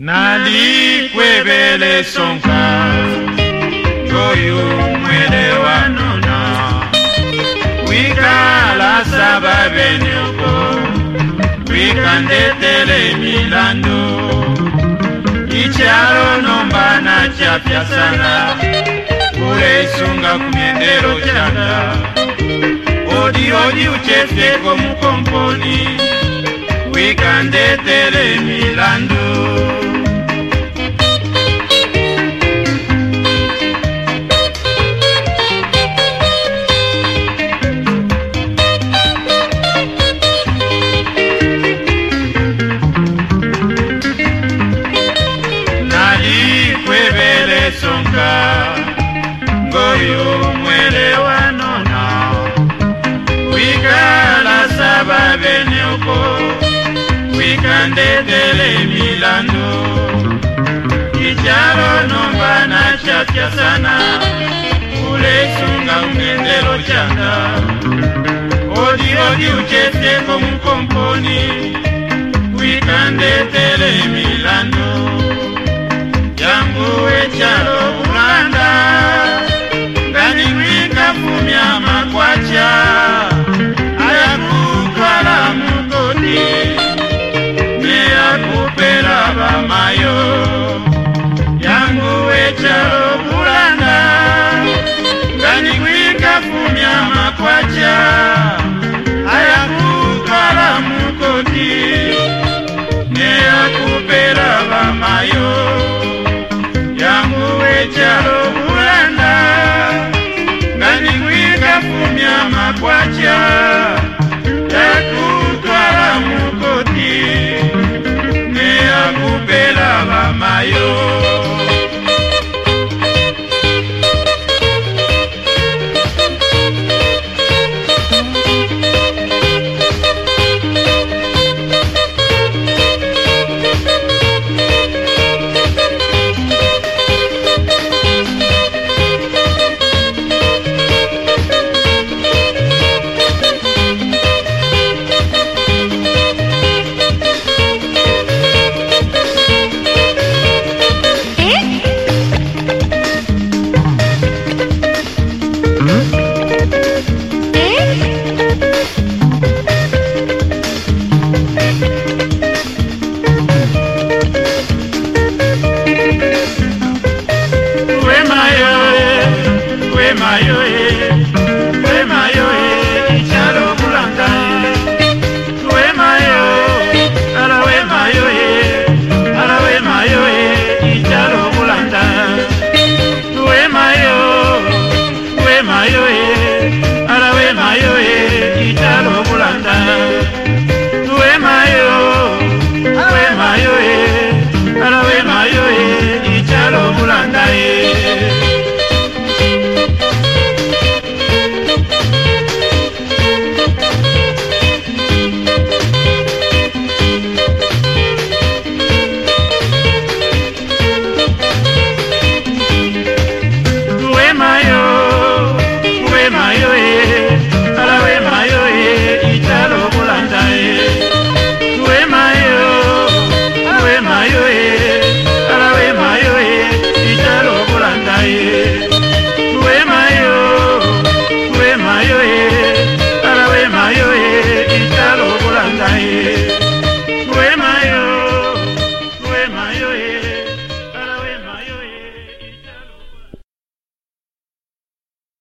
nalikwebele sonka? Oyo mwelewanona wikala saba benyoko wikandetele milando icyaro nombana cyapyasana uleisunga kumyendero cyanda odi odi uchefyeko mukomponi. Wikandetele milando saba benyoko wikandetele milando sana. Odi uchefyeko mukomponi wikandetele milando chalo bulanga ngani kwikafumya makwacha ayakutwala mukoti neyakupera vamayo yanguwe chalo Ay, ay.